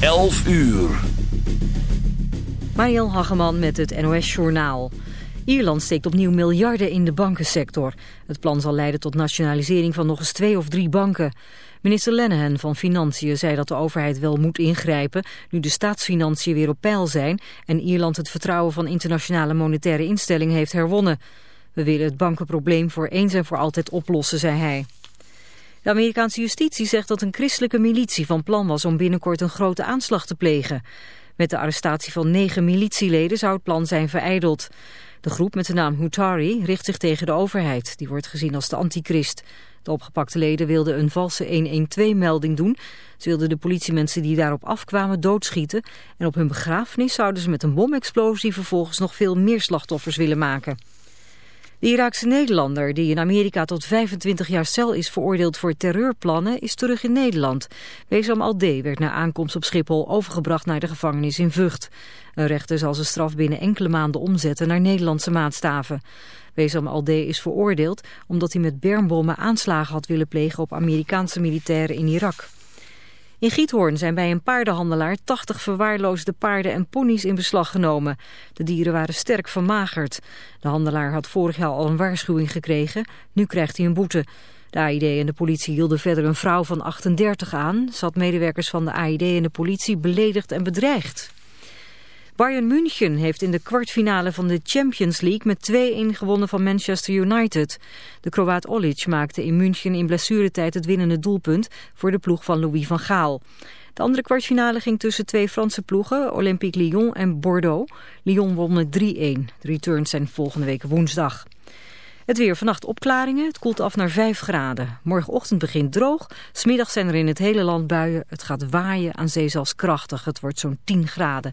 11 uur. Mariel Hageman met het NOS Journaal. Ierland steekt opnieuw miljarden in de bankensector. Het plan zal leiden tot nationalisering van nog eens twee of drie banken. Minister Lenihan van Financiën zei dat de overheid wel moet ingrijpen... nu de staatsfinanciën weer op peil zijn... en Ierland het vertrouwen van internationale monetaire instellingen heeft herwonnen. We willen het bankenprobleem voor eens en voor altijd oplossen, zei hij. De Amerikaanse justitie zegt dat een christelijke militie van plan was om binnenkort een grote aanslag te plegen. Met de arrestatie van negen militieleden zou het plan zijn vereideld. De groep met de naam Hutari richt zich tegen de overheid. Die wordt gezien als de antichrist. De opgepakte leden wilden een valse 112-melding doen. Ze wilden de politiemensen die daarop afkwamen doodschieten. En op hun begrafenis zouden ze met een bomexplosie vervolgens nog veel meer slachtoffers willen maken. De Iraakse Nederlander, die in Amerika tot 25 jaar cel is veroordeeld voor terreurplannen, is terug in Nederland. Wesam Alde werd na aankomst op Schiphol overgebracht naar de gevangenis in Vught. Een rechter zal zijn straf binnen enkele maanden omzetten naar Nederlandse maatstaven. Wesam Alde is veroordeeld omdat hij met bermbommen aanslagen had willen plegen op Amerikaanse militairen in Irak. In Giethoorn zijn bij een paardenhandelaar 80 verwaarloosde paarden en ponies in beslag genomen. De dieren waren sterk vermagerd. De handelaar had vorig jaar al een waarschuwing gekregen. Nu krijgt hij een boete. De AID en de politie hielden verder een vrouw van 38 aan. Had medewerkers van de AID en de politie beledigd en bedreigd. Bayern München heeft in de kwartfinale van de Champions League met 2-1 gewonnen van Manchester United. De Kroaat Olic maakte in München in blessuretijd het winnende doelpunt voor de ploeg van Louis van Gaal. De andere kwartfinale ging tussen twee Franse ploegen, Olympique Lyon en Bordeaux. Lyon won met 3-1. De returns zijn volgende week woensdag. Het weer vannacht opklaringen. Het koelt af naar 5 graden. Morgenochtend begint droog. Smiddag zijn er in het hele land buien. Het gaat waaien, aan zee zelfs krachtig. Het wordt zo'n 10 graden.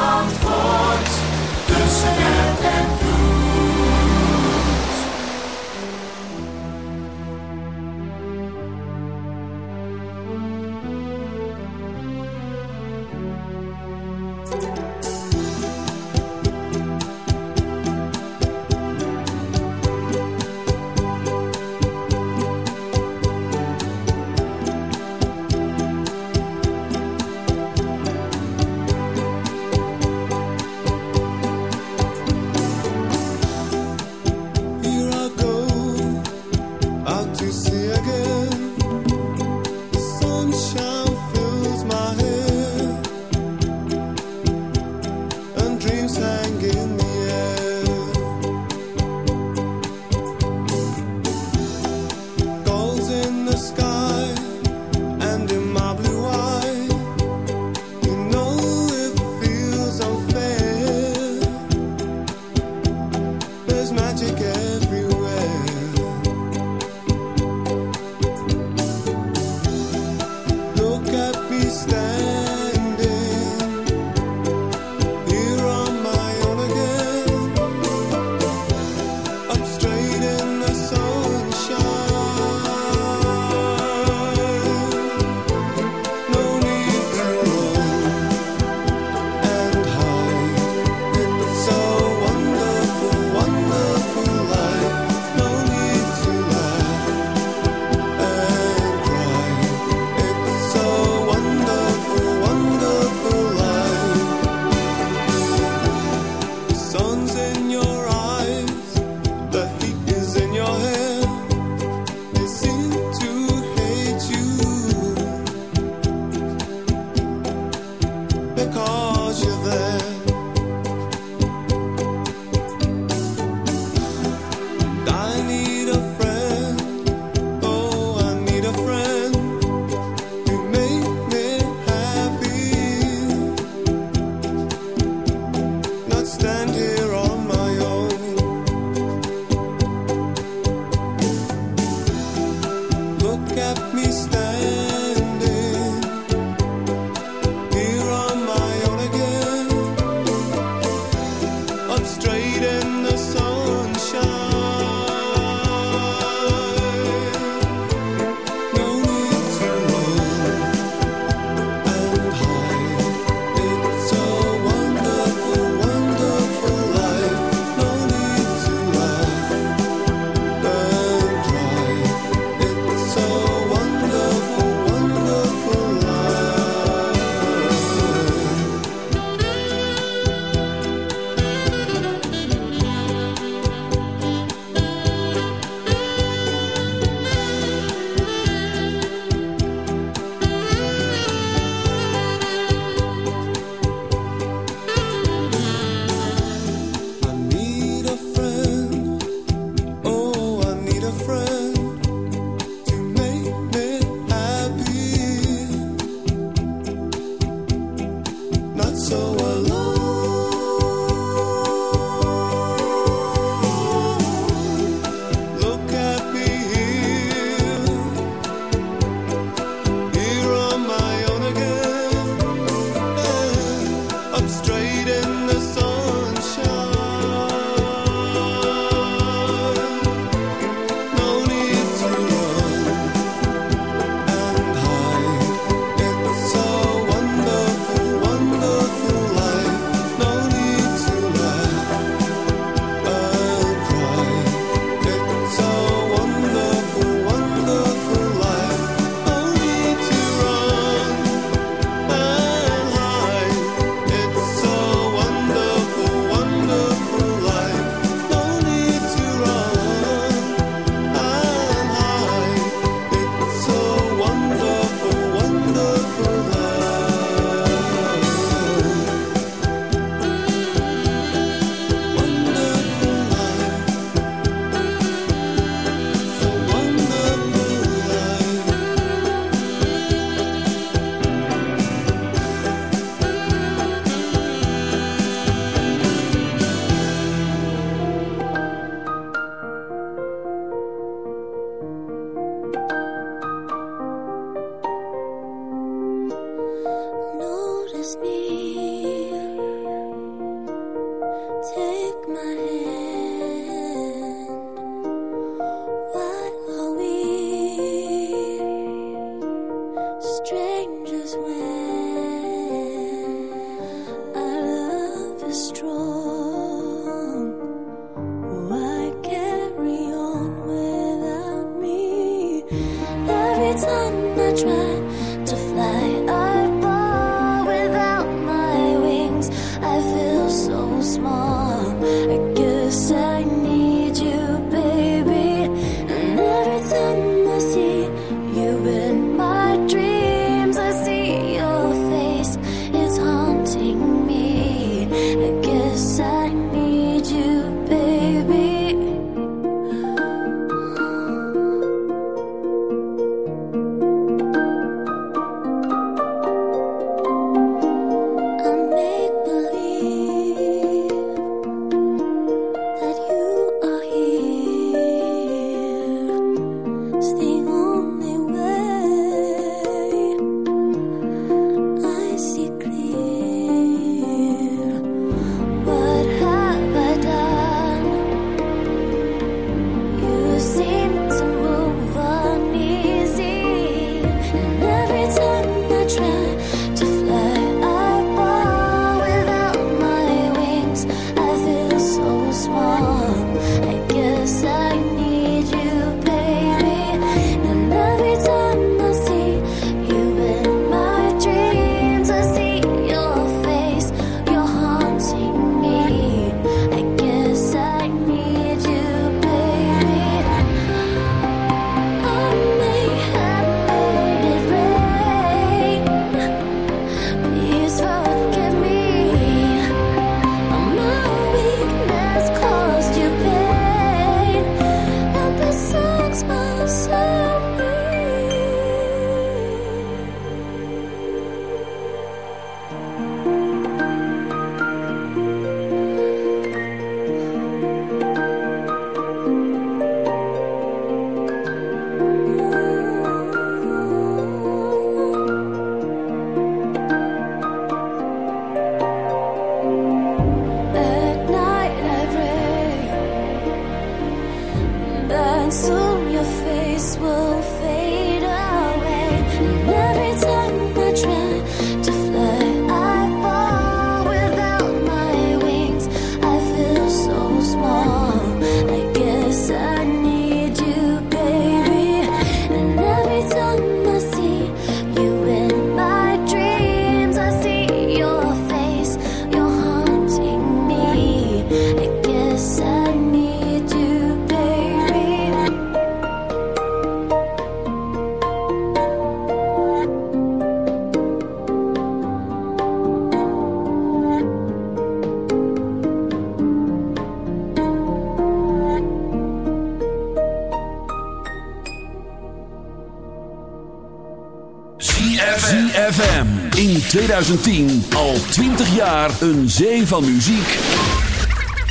2010 al 20 jaar een zee van muziek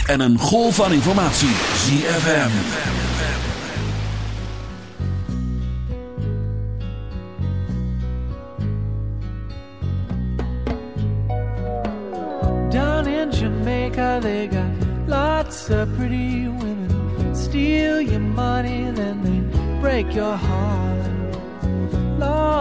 en een golf van informatie. ZFM. Down in Jamaica they got lots of pretty women. Steal your money then they break your heart.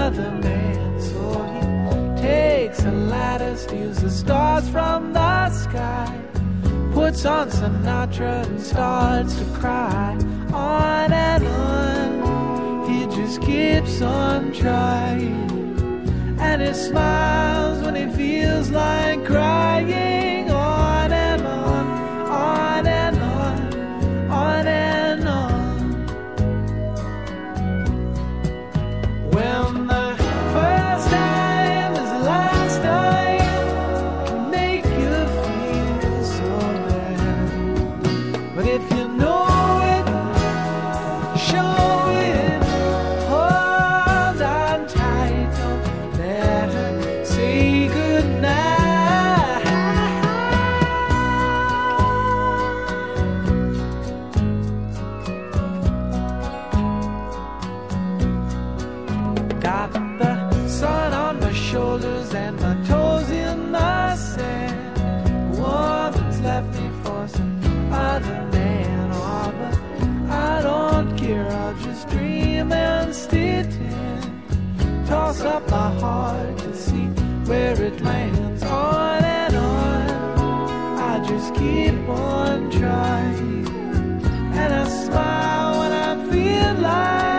another man, so he takes a ladder, steals the stars from the sky, puts on Sinatra and starts to cry. On and on, he just keeps on trying, and he smiles when he feels like crying. toss up my heart to see where it lands. On and on, I just keep on trying. And I smile when I feel like.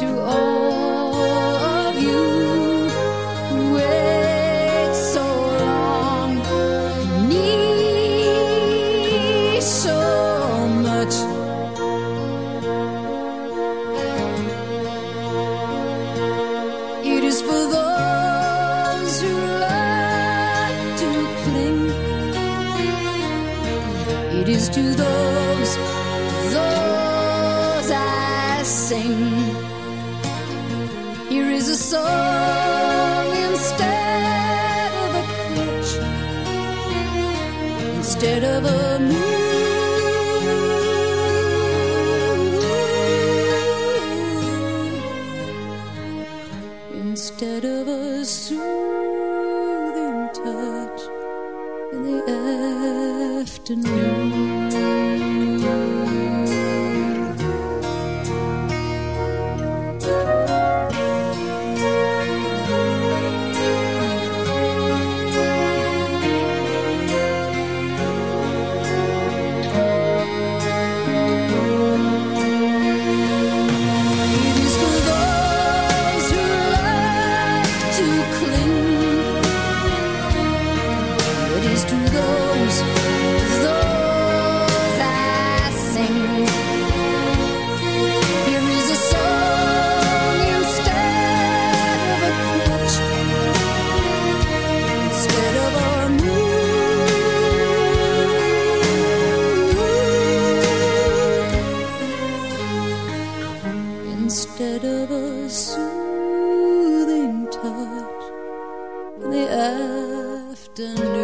too old. afternoon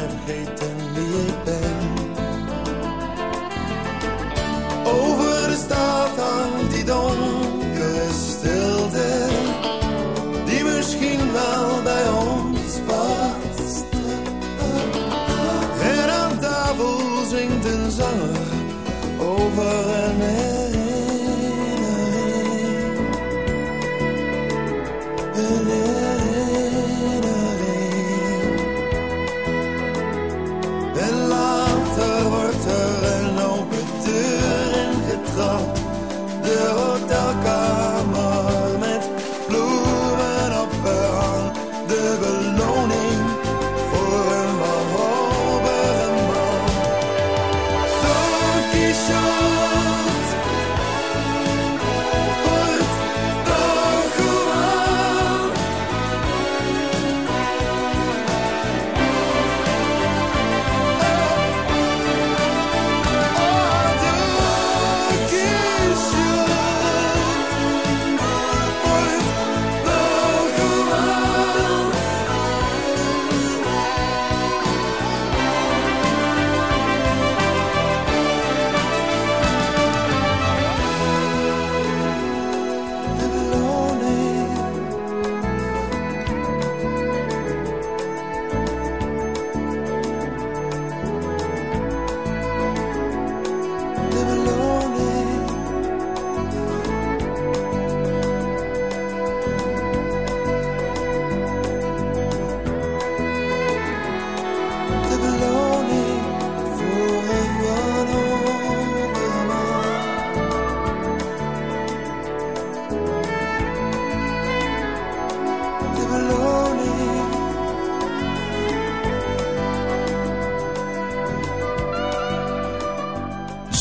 Laat mij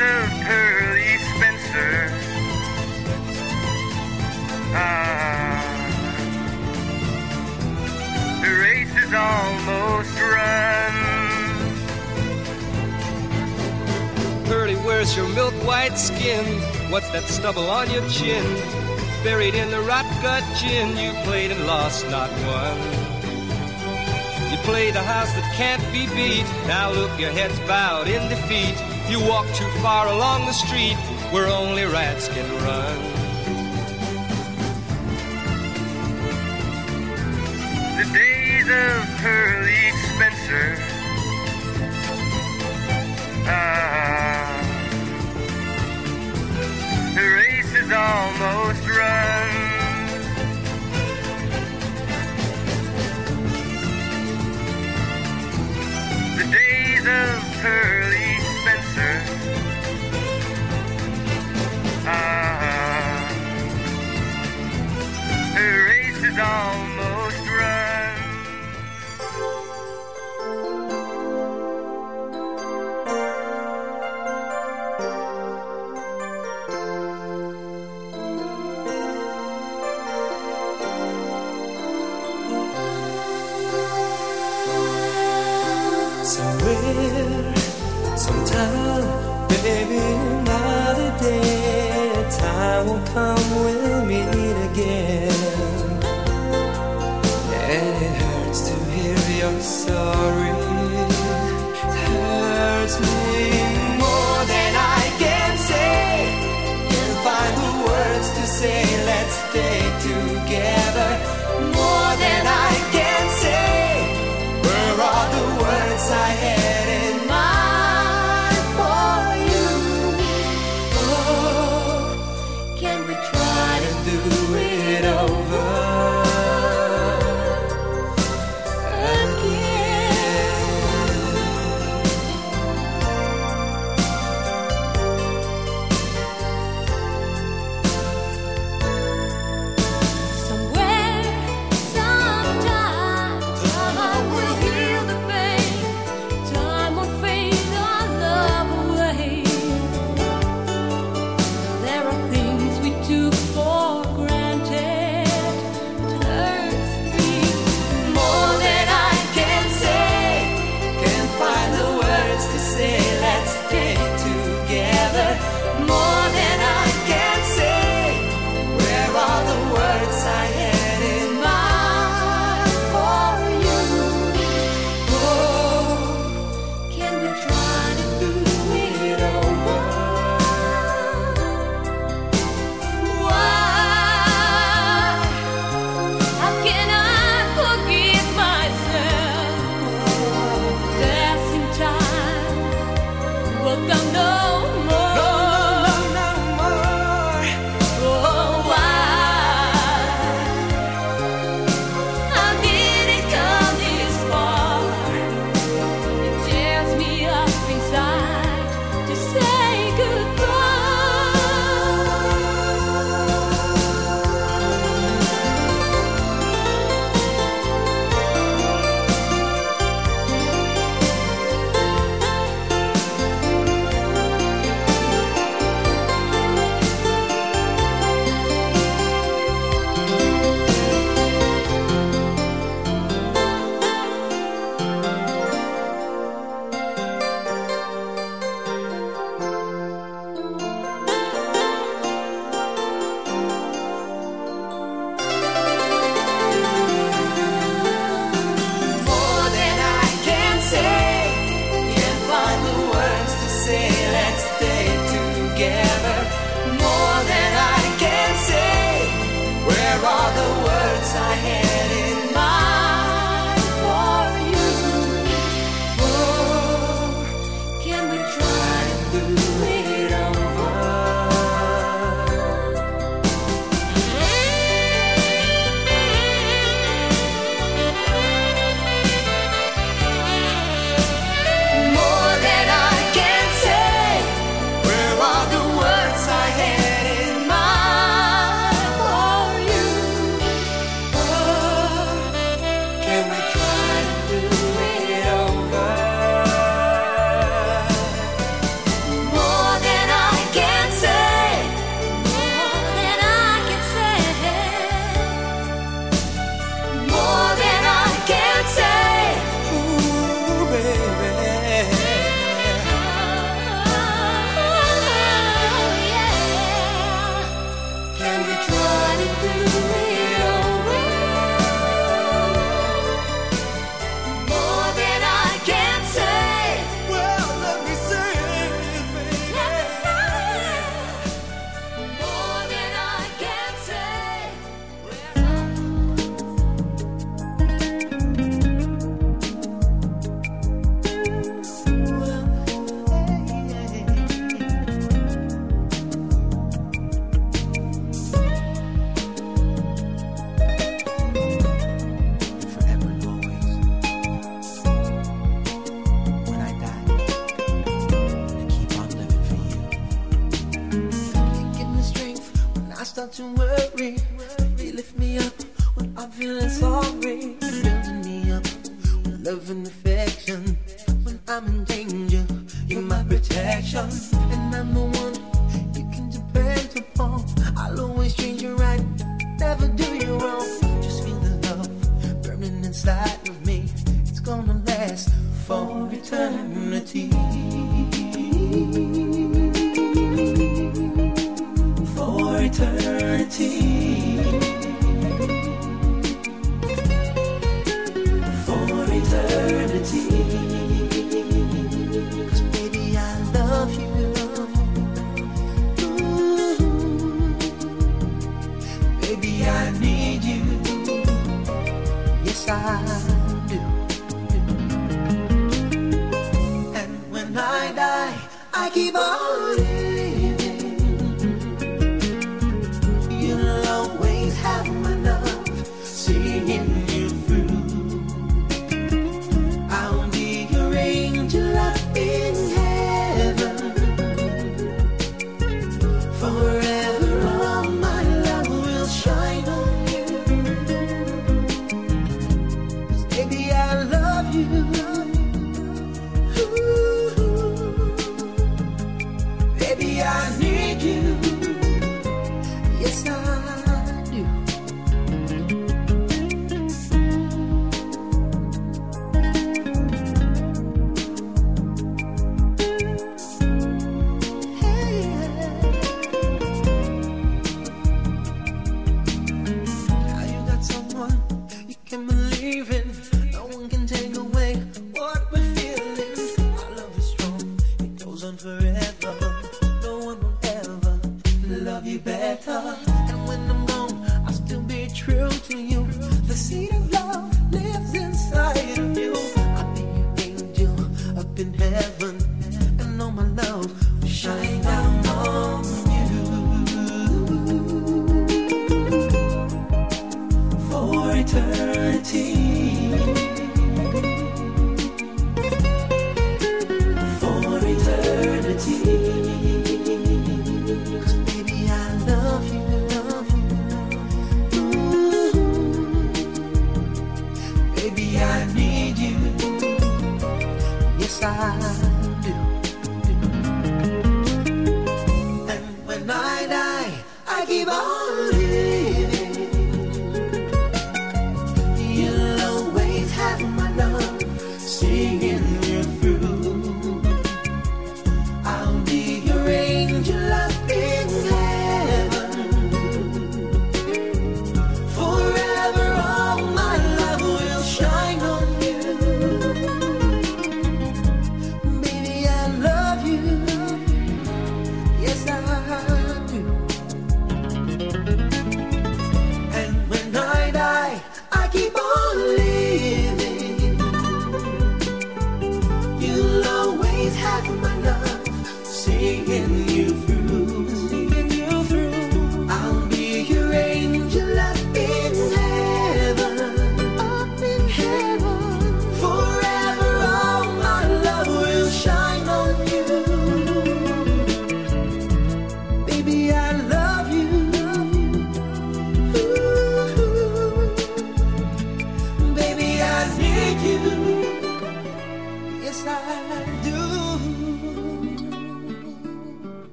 Of Pearly Spencer. Ah, the race is almost run. Pearly, where's your milk white skin? What's that stubble on your chin? Buried in the rot gut gin, you played and lost, not won. You played a house that can't be beat. Now look, your head's bowed in defeat. You walk too far along the street where only rats can run. The days of Pearly Spencer. Ah, the race is almost run. The days of Pearly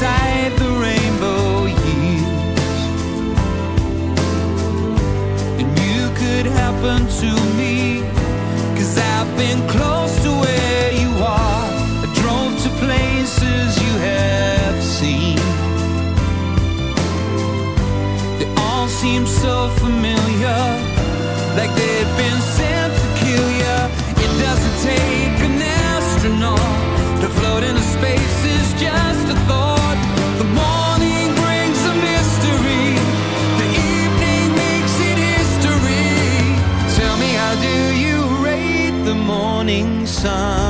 inside the rainbow years. And you could happen to me. Cause I've been close seem so familiar, like they've been sent to kill you. It doesn't take an astronaut to float into space, is just a thought. The morning brings a mystery, the evening makes it history. Tell me, how do you rate the morning sun?